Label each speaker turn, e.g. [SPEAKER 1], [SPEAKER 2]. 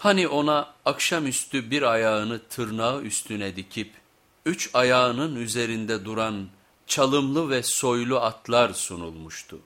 [SPEAKER 1] Hani ona akşamüstü bir ayağını tırnağı üstüne dikip, üç ayağının üzerinde duran çalımlı ve soylu atlar sunulmuştu.